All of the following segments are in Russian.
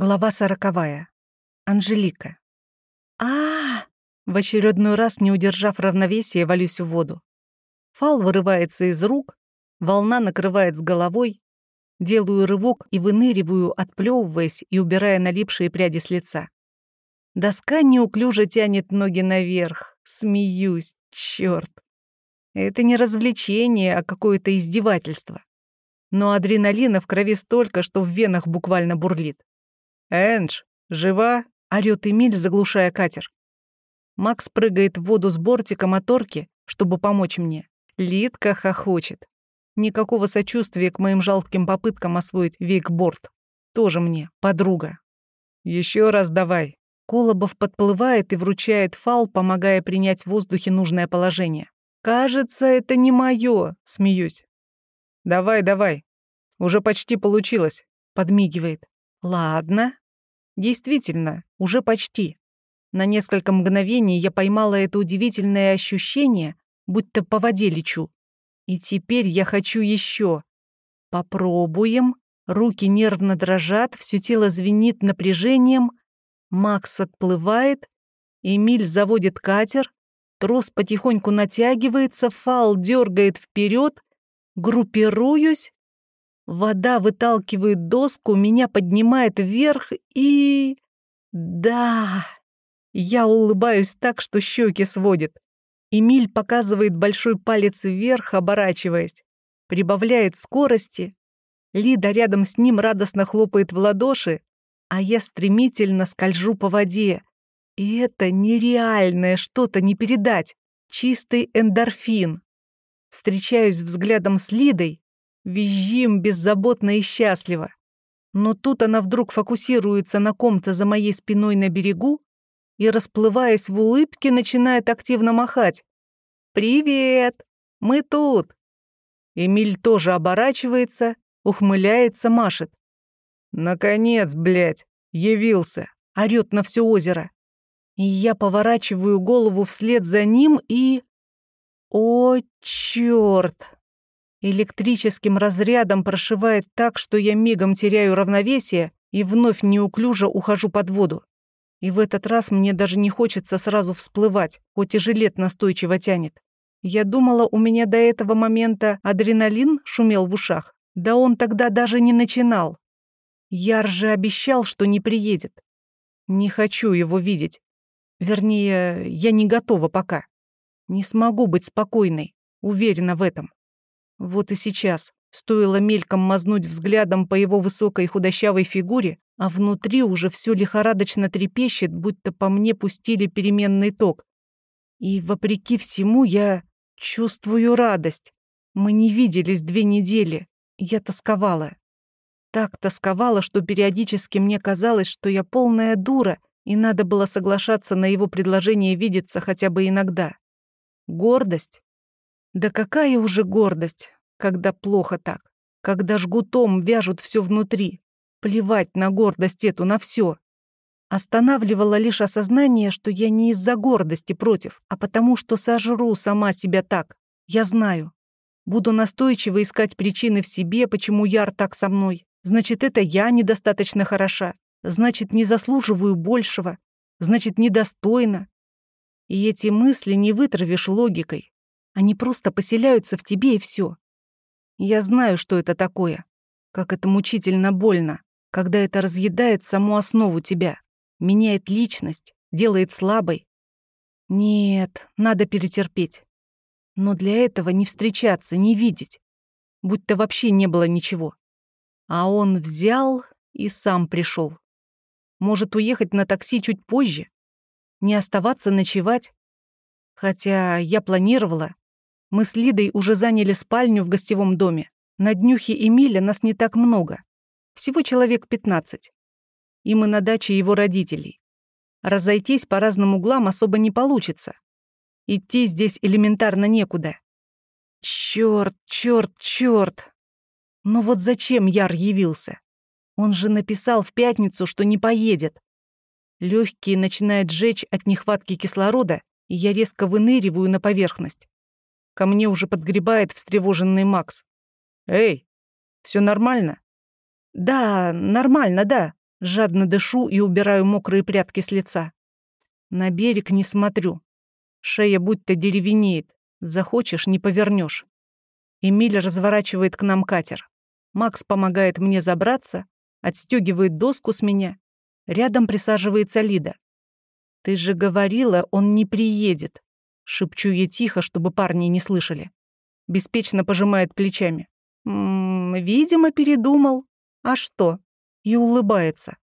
Глава сороковая. Анжелика. а, В очередной раз, не удержав равновесия, валюсь в воду. Фал вырывается из рук, волна накрывает с головой. Делаю рывок и выныриваю, отплевываясь и убирая налипшие пряди с лица. Доска неуклюже тянет ноги наверх. Смеюсь, черт. Это не развлечение, а какое-то издевательство. Но адреналина в крови столько, что в венах буквально бурлит. «Эндж, жива?» — орёт Эмиль, заглушая катер. Макс прыгает в воду с бортика моторки, чтобы помочь мне. Лидка хохочет. Никакого сочувствия к моим жалким попыткам освоить вейкборд. Тоже мне, подруга. Еще раз давай. Колобов подплывает и вручает фал, помогая принять в воздухе нужное положение. «Кажется, это не моё», — смеюсь. «Давай, давай. Уже почти получилось», — подмигивает. «Ладно. Действительно, уже почти. На несколько мгновений я поймала это удивительное ощущение, будто по воде лечу. И теперь я хочу еще. Попробуем. Руки нервно дрожат, все тело звенит напряжением. Макс отплывает. Эмиль заводит катер. Трос потихоньку натягивается, фал дергает вперед. Группируюсь. Вода выталкивает доску, меня поднимает вверх и... Да! Я улыбаюсь так, что щеки сводит. Эмиль показывает большой палец вверх, оборачиваясь. Прибавляет скорости. Лида рядом с ним радостно хлопает в ладоши, а я стремительно скольжу по воде. И это нереальное что-то не передать. Чистый эндорфин. Встречаюсь взглядом с Лидой, Визжим беззаботно и счастливо. Но тут она вдруг фокусируется на ком-то за моей спиной на берегу и, расплываясь в улыбке, начинает активно махать. «Привет! Мы тут!» Эмиль тоже оборачивается, ухмыляется, машет. «Наконец, блядь, явился!» — орёт на все озеро. И я поворачиваю голову вслед за ним и... О, чёрт! Электрическим разрядом прошивает так, что я мигом теряю равновесие и вновь неуклюже ухожу под воду. И в этот раз мне даже не хочется сразу всплывать, хоть и жилет настойчиво тянет. Я думала, у меня до этого момента адреналин шумел в ушах. Да он тогда даже не начинал. Яр же обещал, что не приедет. Не хочу его видеть. Вернее, я не готова пока. Не смогу быть спокойной, уверена в этом. Вот и сейчас стоило мельком мазнуть взглядом по его высокой худощавой фигуре, а внутри уже все лихорадочно трепещет, будто по мне пустили переменный ток. И, вопреки всему, я чувствую радость. Мы не виделись две недели. Я тосковала. Так тосковала, что периодически мне казалось, что я полная дура, и надо было соглашаться на его предложение видеться хотя бы иногда. Гордость? Да какая уже гордость, когда плохо так, когда жгутом вяжут все внутри. Плевать на гордость эту, на все. Останавливало лишь осознание, что я не из-за гордости против, а потому что сожру сама себя так. Я знаю. Буду настойчиво искать причины в себе, почему Яр так со мной. Значит, это я недостаточно хороша. Значит, не заслуживаю большего. Значит, недостойна. И эти мысли не вытравишь логикой. Они просто поселяются в тебе и все. Я знаю, что это такое. Как это мучительно больно, когда это разъедает саму основу тебя, меняет личность, делает слабой. Нет, надо перетерпеть. Но для этого не встречаться, не видеть. Будь-то вообще не было ничего. А он взял и сам пришел. Может уехать на такси чуть позже? Не оставаться ночевать? Хотя я планировала, мы с Лидой уже заняли спальню в гостевом доме. На днюхе Эмиля нас не так много. Всего человек 15. И мы на даче его родителей. Разойтись по разным углам особо не получится. Идти здесь элементарно некуда. Чёрт, чёрт, чёрт. Но вот зачем Яр явился? Он же написал в пятницу, что не поедет. Лёгкие начинает жечь от нехватки кислорода, и я резко выныриваю на поверхность. Ко мне уже подгребает встревоженный Макс. «Эй, все нормально?» «Да, нормально, да», Жадно дышу и убираю мокрые прядки с лица. На берег не смотрю. Шея будто деревенеет. Захочешь, не повернешь. Эмиль разворачивает к нам катер. Макс помогает мне забраться, отстегивает доску с меня. Рядом присаживается Лида. «Ты же говорила, он не приедет», — шепчу ей тихо, чтобы парни не слышали. Беспечно пожимает плечами. «М -м, «Видимо, передумал. А что?» И улыбается.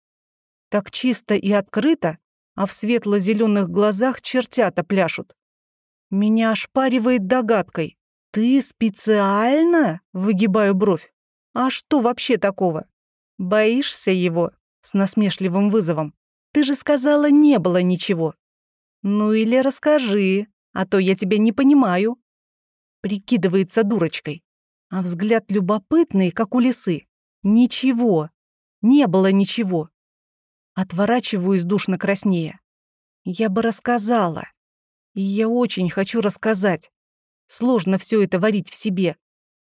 Так чисто и открыто, а в светло-зеленых глазах чертята пляшут. Меня ошпаривает догадкой. «Ты специально?» — выгибаю бровь. «А что вообще такого? Боишься его?» — с насмешливым вызовом. «Ты же сказала, не было ничего». «Ну или расскажи, а то я тебя не понимаю». Прикидывается дурочкой, а взгляд любопытный, как у лисы. «Ничего. Не было ничего». Отворачиваюсь душно краснее. Я бы рассказала. И я очень хочу рассказать. Сложно все это варить в себе.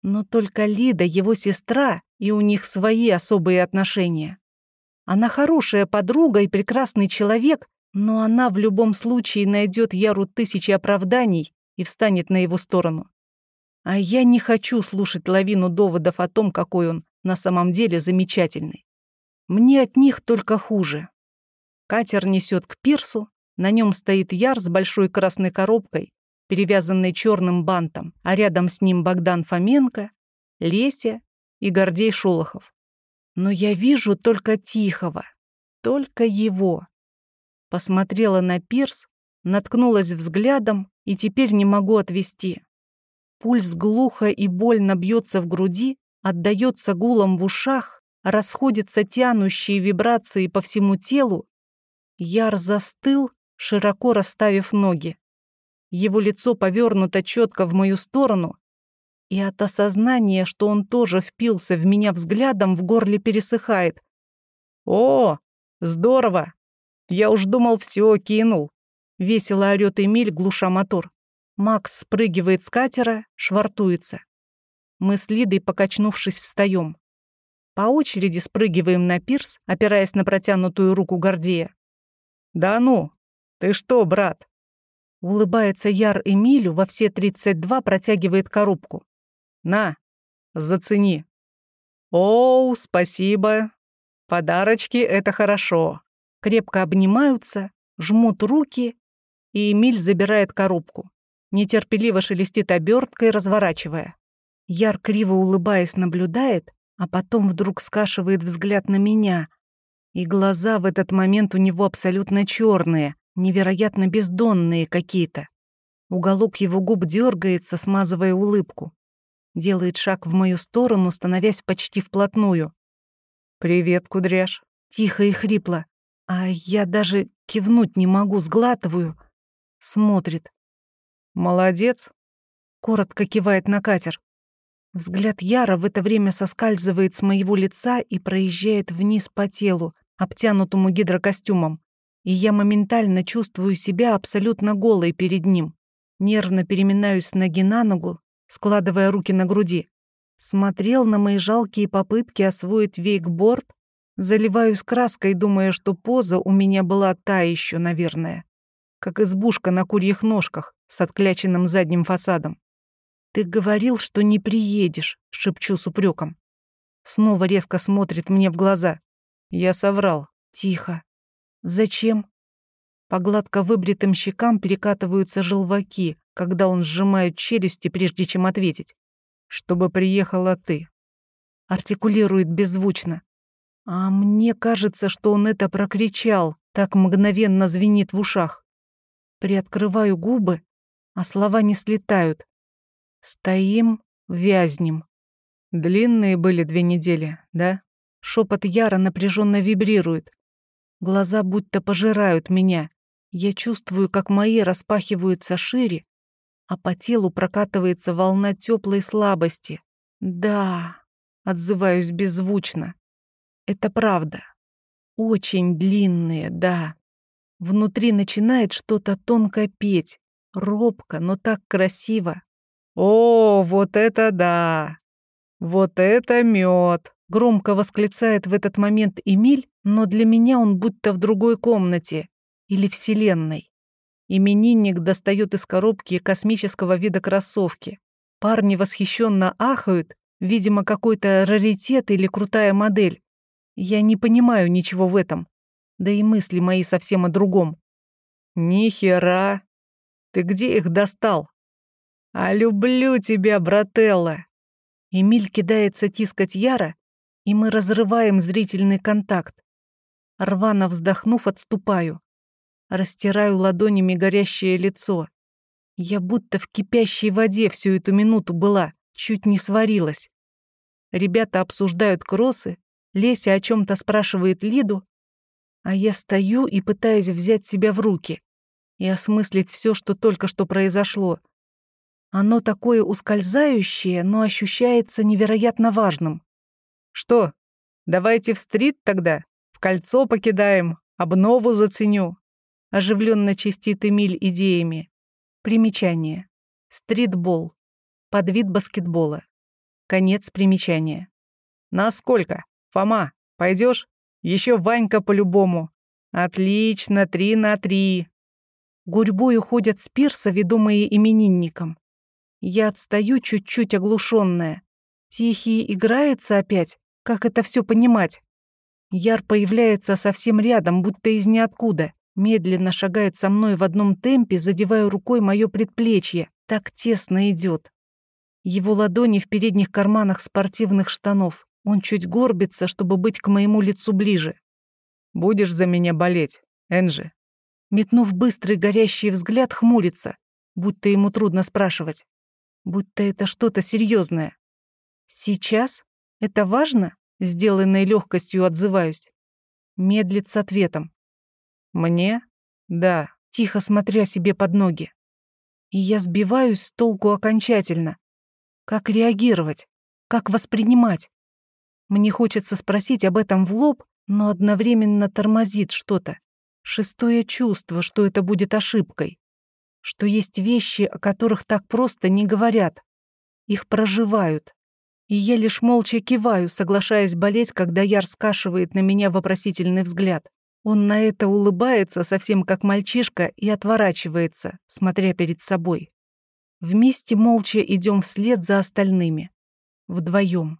Но только Лида его сестра, и у них свои особые отношения. Она хорошая подруга и прекрасный человек, но она в любом случае найдет Яру тысячи оправданий и встанет на его сторону. А я не хочу слушать лавину доводов о том, какой он на самом деле замечательный. Мне от них только хуже. Катер несет к пирсу, на нем стоит Яр с большой красной коробкой, перевязанной черным бантом, а рядом с ним Богдан Фоменко, Леся и Гордей Шолохов. Но я вижу только Тихого, только его. Посмотрела на пирс, наткнулась взглядом и теперь не могу отвести. Пульс глухо и больно бьется в груди, отдается гулом в ушах, расходятся тянущие вибрации по всему телу. Яр застыл, широко расставив ноги. Его лицо повернуто четко в мою сторону, и от осознания, что он тоже впился в меня взглядом, в горле пересыхает. «О, здорово! Я уж думал, все кинул!» Весело орёт Эмиль, глуша мотор. Макс спрыгивает с катера, швартуется. Мы с Лидой, покачнувшись, встаем. По очереди спрыгиваем на пирс, опираясь на протянутую руку Гордея. «Да ну! Ты что, брат?» Улыбается Яр Эмилю, во все 32 протягивает коробку. «На, зацени». «Оу, спасибо. Подарочки — это хорошо». Крепко обнимаются, жмут руки, и Эмиль забирает коробку. Нетерпеливо шелестит оберткой, разворачивая. Яр, криво улыбаясь, наблюдает, а потом вдруг скашивает взгляд на меня. И глаза в этот момент у него абсолютно черные, невероятно бездонные какие-то. Уголок его губ дергается, смазывая улыбку. Делает шаг в мою сторону, становясь почти вплотную. «Привет, кудряш». Тихо и хрипло. А я даже кивнуть не могу, сглатываю. Смотрит. «Молодец». Коротко кивает на катер. Взгляд Яра в это время соскальзывает с моего лица и проезжает вниз по телу, обтянутому гидрокостюмом и я моментально чувствую себя абсолютно голой перед ним. Нервно переминаюсь с ноги на ногу, складывая руки на груди. Смотрел на мои жалкие попытки освоить вейкборд, заливаюсь краской, думая, что поза у меня была та еще, наверное. Как избушка на курьих ножках с откляченным задним фасадом. «Ты говорил, что не приедешь», — шепчу с упреком. Снова резко смотрит мне в глаза. Я соврал. Тихо. Зачем? По гладко выбритым щекам перекатываются желваки, когда он сжимает челюсти, прежде чем ответить. «Чтобы приехала ты». Артикулирует беззвучно. А мне кажется, что он это прокричал, так мгновенно звенит в ушах. Приоткрываю губы, а слова не слетают. Стоим, вязнем. Длинные были две недели, да? Шепот Яра напряженно вибрирует. Глаза будто пожирают меня. Я чувствую, как мои распахиваются шире, а по телу прокатывается волна теплой слабости. Да, отзываюсь беззвучно. Это правда. Очень длинные, да. Внутри начинает что-то тонко петь. Робко, но так красиво. О, вот это да! Вот это мед! Громко восклицает в этот момент Эмиль, но для меня он будто в другой комнате или вселенной. Именинник достает из коробки космического вида кроссовки. Парни восхищенно ахают, видимо, какой-то раритет или крутая модель. Я не понимаю ничего в этом. Да и мысли мои совсем о другом. Ни хера. Ты где их достал? А люблю тебя, брателла. Эмиль кидается тискать Яра, и мы разрываем зрительный контакт. Рвано вздохнув, отступаю. Растираю ладонями горящее лицо. Я будто в кипящей воде всю эту минуту была, чуть не сварилась. Ребята обсуждают кроссы, Леся о чем то спрашивает Лиду, а я стою и пытаюсь взять себя в руки и осмыслить все, что только что произошло. Оно такое ускользающее, но ощущается невероятно важным. Что, давайте в стрит тогда? В кольцо покидаем, обнову заценю. Оживленно чистит Эмиль идеями. Примечание. Стритбол. Подвид баскетбола. Конец примечания. Насколько? Фома, пойдешь? Еще Ванька по-любому. Отлично, три на три. Гурьбой уходят с пирса, ведомые именинником. Я отстаю чуть-чуть оглушенная. Тихий играется опять. Как это все понимать? Яр появляется совсем рядом, будто из ниоткуда. Медленно шагает со мной в одном темпе, задевая рукой мое предплечье. Так тесно идет. Его ладони в передних карманах спортивных штанов. Он чуть горбится, чтобы быть к моему лицу ближе. «Будешь за меня болеть, Энджи?» Метнув быстрый горящий взгляд, хмурится, будто ему трудно спрашивать. Будто это что-то серьезное. «Сейчас?» Это важно? Сделанной легкостью отзываюсь. Медлит с ответом. Мне? Да, тихо смотря себе под ноги. И я сбиваюсь с толку окончательно. Как реагировать? Как воспринимать? Мне хочется спросить об этом в лоб, но одновременно тормозит что-то. Шестое чувство, что это будет ошибкой. Что есть вещи, о которых так просто не говорят. Их проживают. И я лишь молча киваю, соглашаясь болеть, когда Яр скашивает на меня вопросительный взгляд. Он на это улыбается, совсем как мальчишка, и отворачивается, смотря перед собой. Вместе молча идем вслед за остальными. Вдвоем.